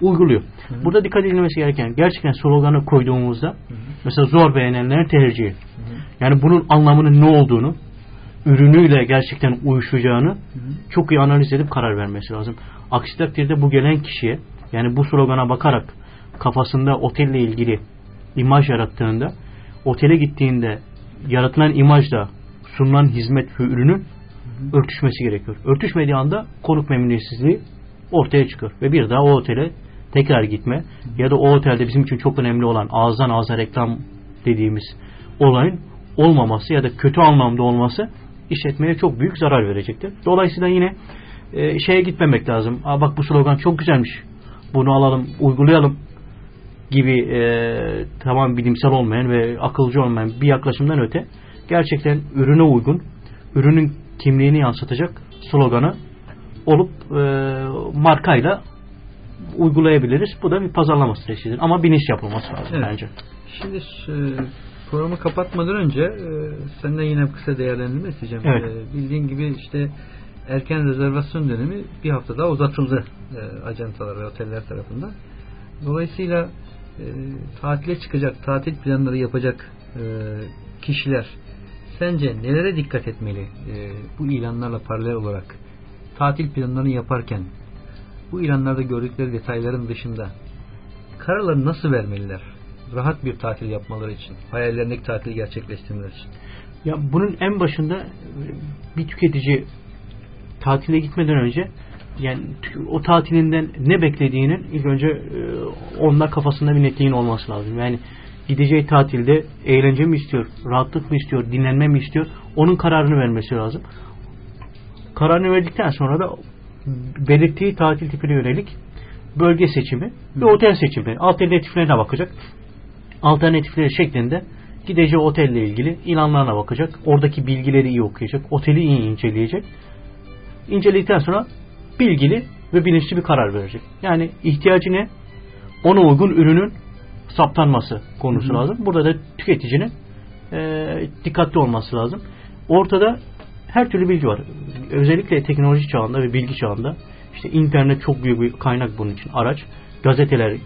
B: uyguluyor.
A: Hı.
B: Burada dikkat edilmesi gereken gerçekten sloganı koyduğumuzda
A: Hı.
B: mesela zor beğenenlerin tercihi. Yani bunun anlamının ne olduğunu ürünüyle gerçekten uyuşacağını çok iyi analiz edip karar vermesi lazım. Aksi takdirde bu gelen kişiye yani bu slogana bakarak kafasında otelle ilgili imaj yarattığında otele gittiğinde yaratılan imajla sunulan hizmet ve ürünün örtüşmesi gerekiyor. Örtüşmediği anda konuk memnuniyetsizliği ortaya çıkıyor. Ve bir daha o otele tekrar gitme ya da o otelde bizim için çok önemli olan ağızdan ağza reklam dediğimiz olayın olmaması ya da kötü anlamda olması işletmeye çok büyük zarar verecektir. Dolayısıyla yine e, şeye gitmemek lazım. Aa bak bu slogan çok güzelmiş. Bunu alalım, uygulayalım gibi e, tamam bilimsel olmayan ve akılcı olmayan bir yaklaşımdan öte gerçekten ürüne uygun, ürünün kimliğini yansıtacak sloganı olup e, markayla uygulayabiliriz. Bu da bir pazarlama stratejisidir. Ama bilinç yapılması lazım
A: Evet.
B: bence.
A: Şimdi e, programı kapatmadan önce e, senden yine kısa değerlendirme isteyeceğim.
B: Evet.
A: E, bildiğin gibi işte erken rezervasyon dönemi bir hafta daha uzatıldı e, ajantalar ve oteller tarafından. Dolayısıyla e, tatile çıkacak, tatil planları yapacak e, kişiler sence nelere dikkat etmeli e, bu ilanlarla paralel olarak tatil planlarını yaparken bu ilanlarda gördükleri detayların dışında kararları nasıl vermeliler? Rahat bir tatil yapmaları için, hayallerindeki tatili gerçekleştirmeleri için.
B: Ya bunun en başında e, bir tüketici tatile gitmeden önce yani o tatilinden ne beklediğinin ilk önce e, onlar kafasında bir netliğin olması lazım. Yani gideceği tatilde eğlence mi istiyor, rahatlık mı istiyor, dinlenme mi istiyor? Onun kararını vermesi lazım. Kararını verdikten sonra da belirttiği tatil tipine yönelik bölge seçimi ve otel seçimi alternatiflerine bakacak. Alternatifleri şeklinde gideceği otelle ilgili ilanlarına bakacak. Oradaki bilgileri iyi okuyacak. Oteli iyi inceleyecek. İnceledikten sonra bilgili ve bilinçli bir karar verecek. Yani ihtiyacı ne? Ona uygun ürünün saptanması konusu
A: Hı hı.
B: lazım. Burada da tüketicinin e, dikkatli olması lazım. Ortada her türlü bilgi var. Özellikle teknoloji çağında ve bilgi çağında işte internet çok büyük bir kaynak bunun için. Araç, gazeteler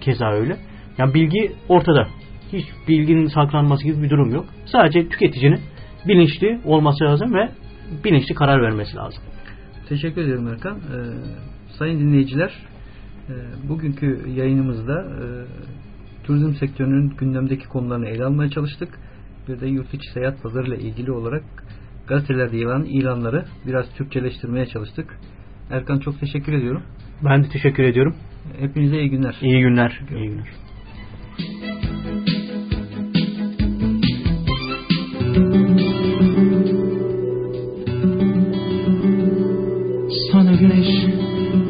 B: keza öyle. Yani bilgi ortada. Hiç bilginin saklanması gibi bir durum yok. Sadece tüketicinin bilinçli olması lazım ve bilinçli karar vermesi lazım.
A: Teşekkür ederim Erkan. Ee, sayın dinleyiciler, e, bugünkü yayınımızda e, turizm sektörünün gündemdeki konularını ele almaya çalıştık. Bir de yurt içi seyahat pazarı ile ilgili olarak gazetelerde yer alan ilanları biraz Türkçeleştirmeye çalıştık. Erkan çok teşekkür ediyorum.
B: Ben de teşekkür ediyorum.
A: Hepinize iyi günler.
B: İyi günler. İyi günler.
H: Sana güneş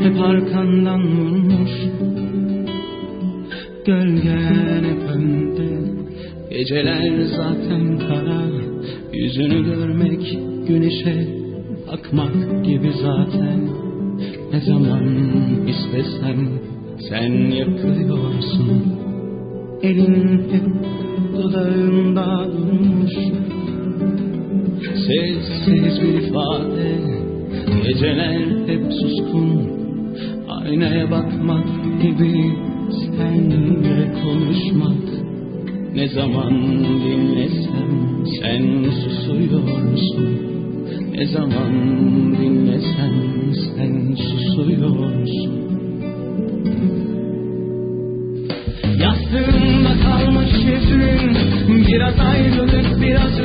H: hep arkandan vurmuş. Gölgen hep önde. Geceler zaten kara. Yüzünü görmek güneşe bakmak gibi zaten. Ne zaman istesem sen yakıyorsun Elin hep dudağında durmuş Sessiz bir ifade Geceler hep suskun. Aynaya bakmak gibi Seninle konuşmak. Ne zaman dinlesem Sen susuyorsun. Ne zaman dinlesem Sen susuyorsun Biraz ayrılık biraz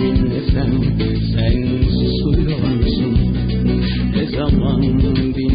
H: dinlesem Sen susuyorsun Ne zaman dinlesem